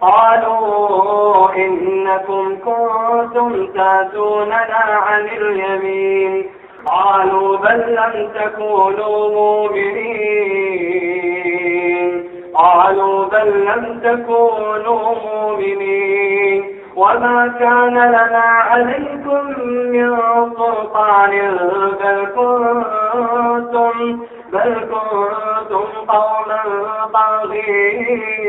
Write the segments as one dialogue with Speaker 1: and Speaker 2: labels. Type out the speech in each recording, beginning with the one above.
Speaker 1: قالوا إنكم كنتم تأتوننا عن اليمين. قالوا بل لم تكونوا مؤمنين. قالوا بل لم تكونوا مؤمنين. وما كان لنا عليكم من سلطان بل كنتم بل كنتم قوما طاغين.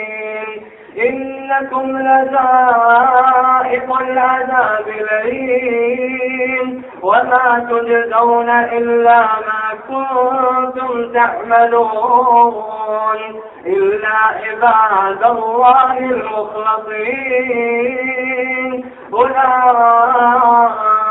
Speaker 1: إنكم لذائق العذاب الأليم وما تجزون إلا ما كنتم تعملون إلا عباد الله المخلصين. أولئك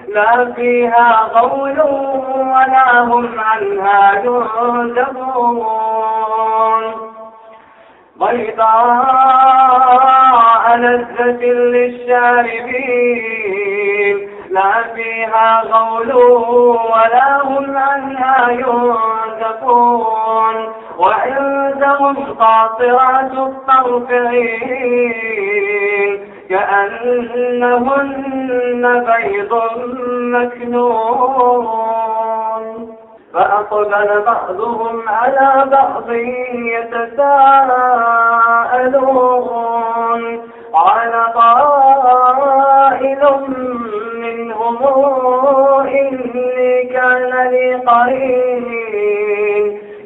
Speaker 1: لا فيها غول ولا هم عنها ينزفون بيضاء لذة للشاربين. لا فيها غول ولا هم عنها ينزفون وعندهم قاطرات الطرفين كأنهن بيض مكنون. فأقبل بعضهم على بعض يتساءلون. قال قائل منهم إني كان لي قرين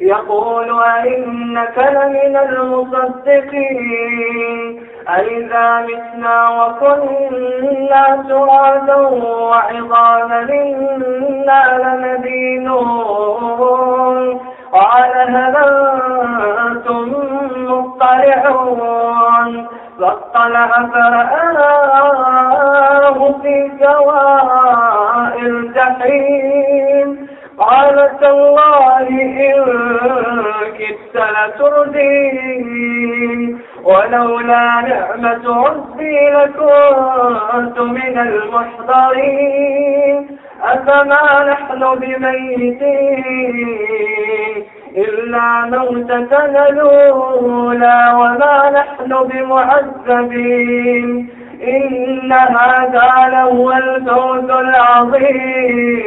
Speaker 1: يقول أئنك لمن المصدقين؟ أئذا متنا وكنا ترادا وعظاما إنا لمدينون. قال هل أنتم مطلعون؟ فاطلع فرآه في سواء الجحيم. قال تالله إن كدت لتردين. ولولا نعمة ربي لكنت من المحضرين. أفما نحن بميتين؟ إلا موتة الأولى وما نحن بمعذبين. إن هذا لهو الفوز العظيم.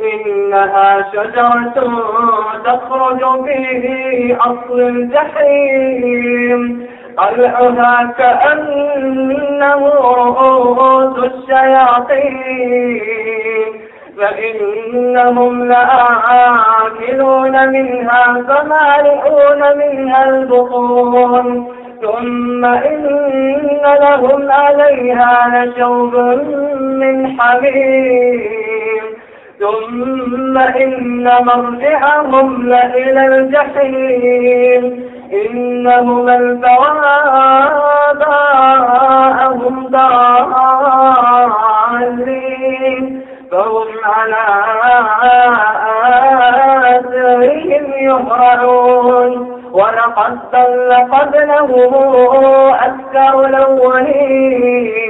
Speaker 1: إنها شجرة تخرج في أصل الجحيم. طلعها كأنه رؤوس الشياطين. فإنهم لآكلون منها فمالئون منها البطون. ثم إن لهم عليها لشوب من حميم. ثم إن مرجعهم لإلى الجحيم. إنهم الفواباءهم ضالين. فهم على آثارهم يهرعون. ولقد ضل قبلهم أكثر الأولين.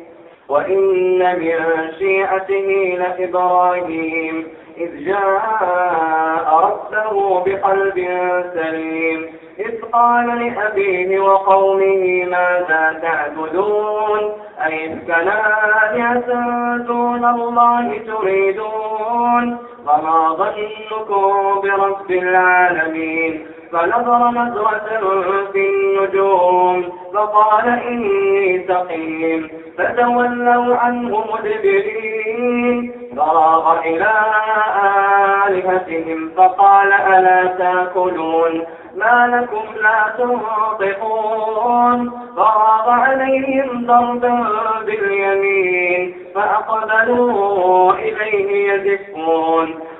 Speaker 1: وإن من شيعته لإبراهيم إذ جاء ربه بقلب سليم إذ قال لأبيه وقومه ماذا تعبدون؟ أئفكنا آلهة دون الله تريدون؟ وما ظنكم برب العالمين فنظر نظرة في النجوم فقال إني سقيم فتولوا عنه مدبرين. فراغ إلى آلهتهم فقال ألا تأكلون ما لكم لا تنطقون فراغ عليهم ضربا باليمين فأقبلوا إليه يزفون.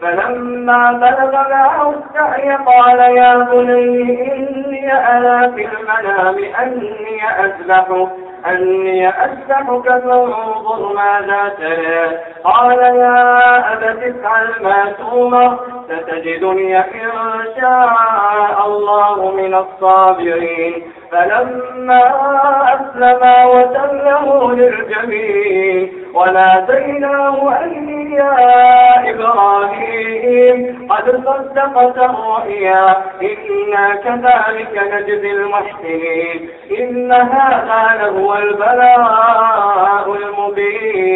Speaker 1: فلما بلغ معه السعي قال يا بني إني أرى في المنام أني أذبحك أني أسبحك فانظر ماذا ترى. قال يا أبت افعل ما تؤمر ستجدني إن شاء الله من الصابرين. فلما أسلما وسلموا للجميع وناديناه أن يا إبراهيم قد صدقت الرؤيا. إنا كذلك نجزي المحسنين. إن هذا لهو البلاء المبين.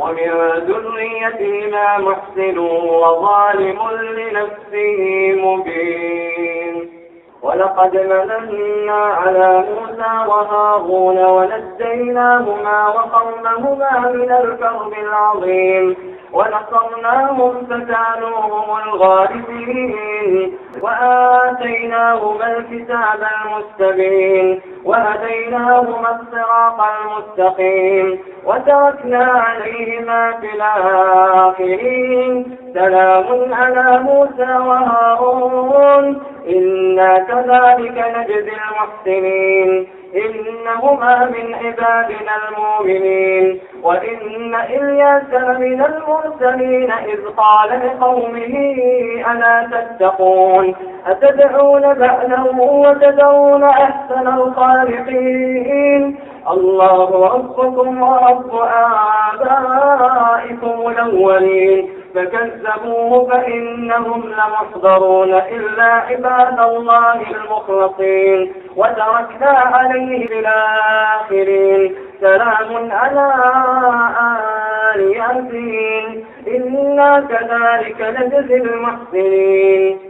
Speaker 1: ومن ذريتهما محسن وظالم لنفسه مبين. ولقد مننا على موسى وهارون ونجيناهما وقومهما من الكرب العظيم. ونصرناهم فكانوا هم الغالبين. وآتيناهما الكتاب المستبين. وهديناهما الصراط المستقيم. وتركنا عليهما في الآخرين. سلام على موسى وهارون. إنا كذلك نجزي المحسنين. إنهما من عبادنا المؤمنين. وإن إلياس لمن المرسلين إذ قال لقومه ألا تتقون؟ أتدعون بألا وتدعون أحسن الخالقين؟ الله ربكم ورب آبائكم الأولين. فكذبوه فإنهم لمحضرون إلا عباد الله المخلصين وتركنا عليه في الآخرين. سلام على آل ياسين. إنا كذلك نجزي المحسنين.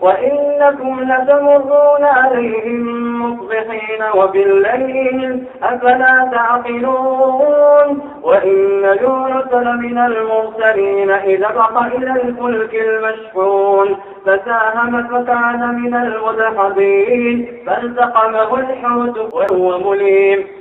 Speaker 1: وإنكم لتمرون عليهم مصبحين وبالليل أفلا تعقلون وإن يونس لمن المرسلين إذا بقى إلى الفلك المشحون فساهم فكان من المدحضين فالتقمه الحوت وهو مليم